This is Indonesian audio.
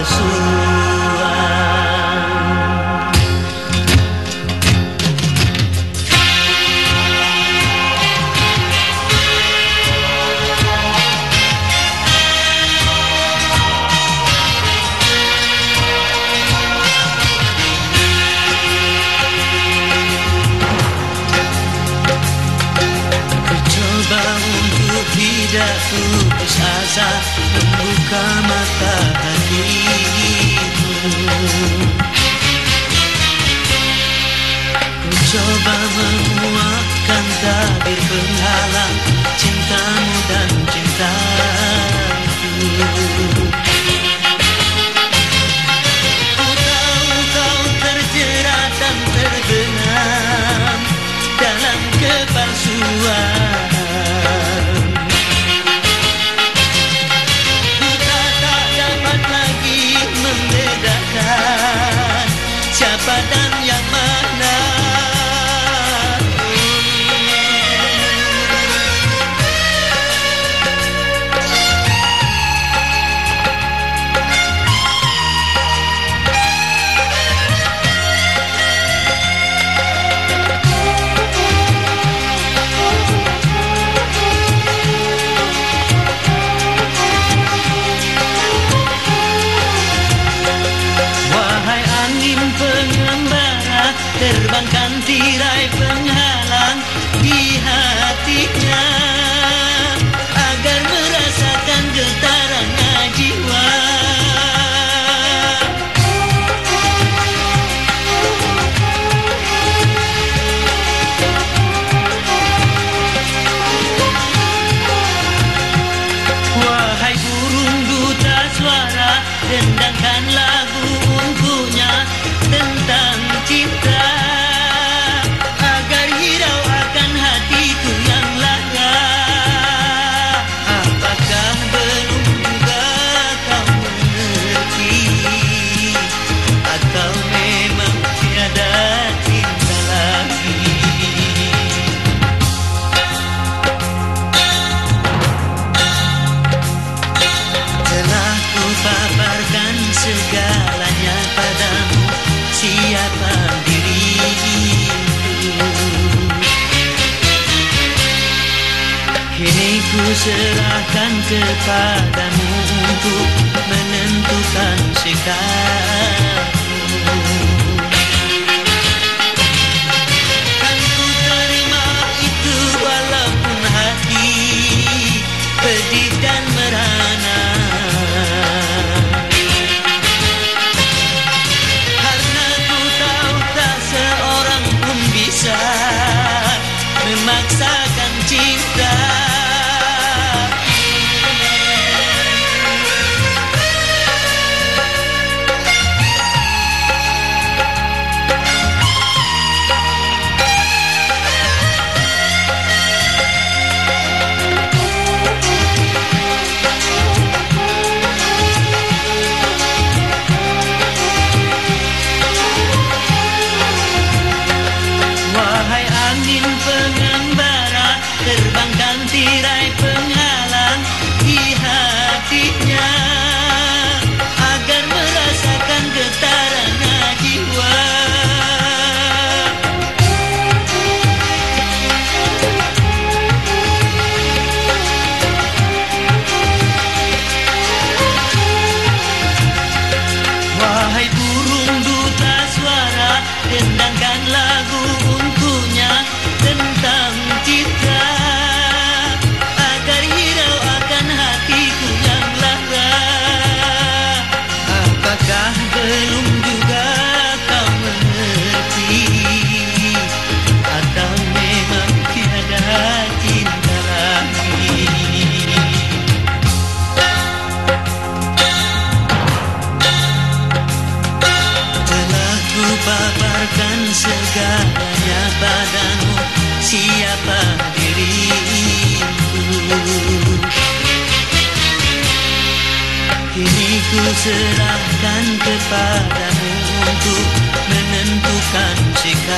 的事。putus asa membuka mata hatimu. Ku coba menguatkan tabir penghalang cintamu. yang dan siapa diriku Kini ku serahkan kepadamu untuk Mana badanmu Siapa diriku? Kini ku serahkan kepadamu Untuk menentukan sikapmu.